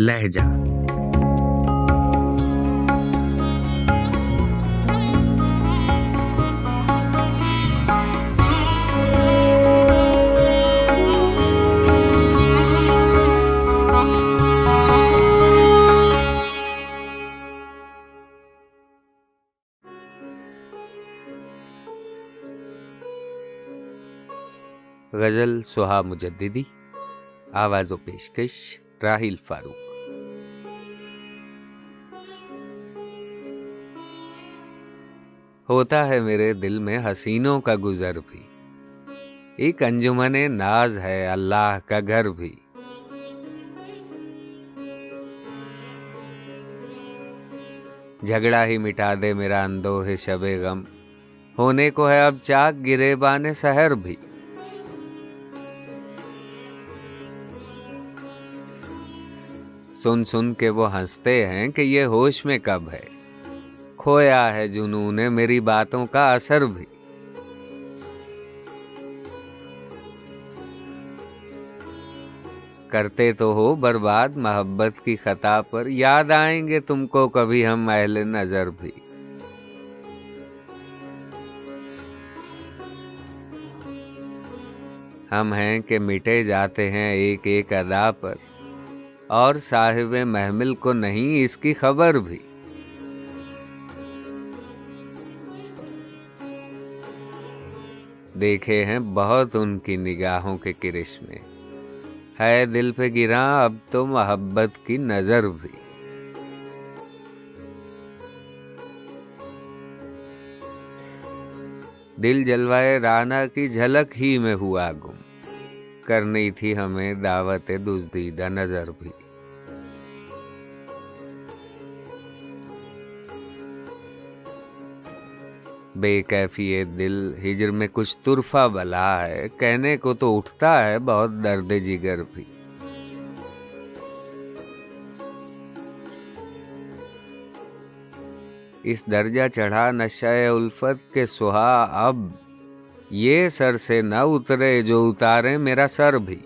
لہجہ۔ غزل سہا مجددی آواز و پیشکش راہیل فاروق۔ ہوتا ہے میرے دل میں حسینوں کا گزر بھی۔ ایک انجمن ناز ہے اللہ کا گھر بھی۔ جھگڑا ہی مٹا دے میرا اندو ہے شب غم۔ ہونے کو ہے اب چاک گرے بان سہر بھی۔ سن سن کے وہ ہنستے ہیں کہ یہ ہوش میں کب ہے۔ کھویا ہے جنون میری باتوں کا اثر بھی۔ کرتے تو ہو برباد محبت کی خطا پر، یاد آئیں گے تم کو کبھی ہم اہل نظر بھی۔ ہم ہیں کہ مٹے جاتے ہیں ایک ایک ادا پر۔ اور صاحب محمل کو نہیں، اس کی خبر بھی۔ دیکھے ہیں بہت ان کی نگاہوں کے کرش میں۔ ہے دل پہ گرا، اب تو محبت کی نظر بھی۔ دل جلوائے رانا کی جھلک ہی میں ہوا گم۔ کرنی تھی ہمیں دعوت دزدیدہ نظر بھی۔ بے کیفی دل ہجر میں کچھ ترفا بلا ہے، کہنے کو تو اٹھتا ہے بہت درد جگر بھی۔ اس درجہ چڑھا نشہ الفت کے سہا اب۔ یہ سر سے نہ اترے جو اتارے میرا سر بھی۔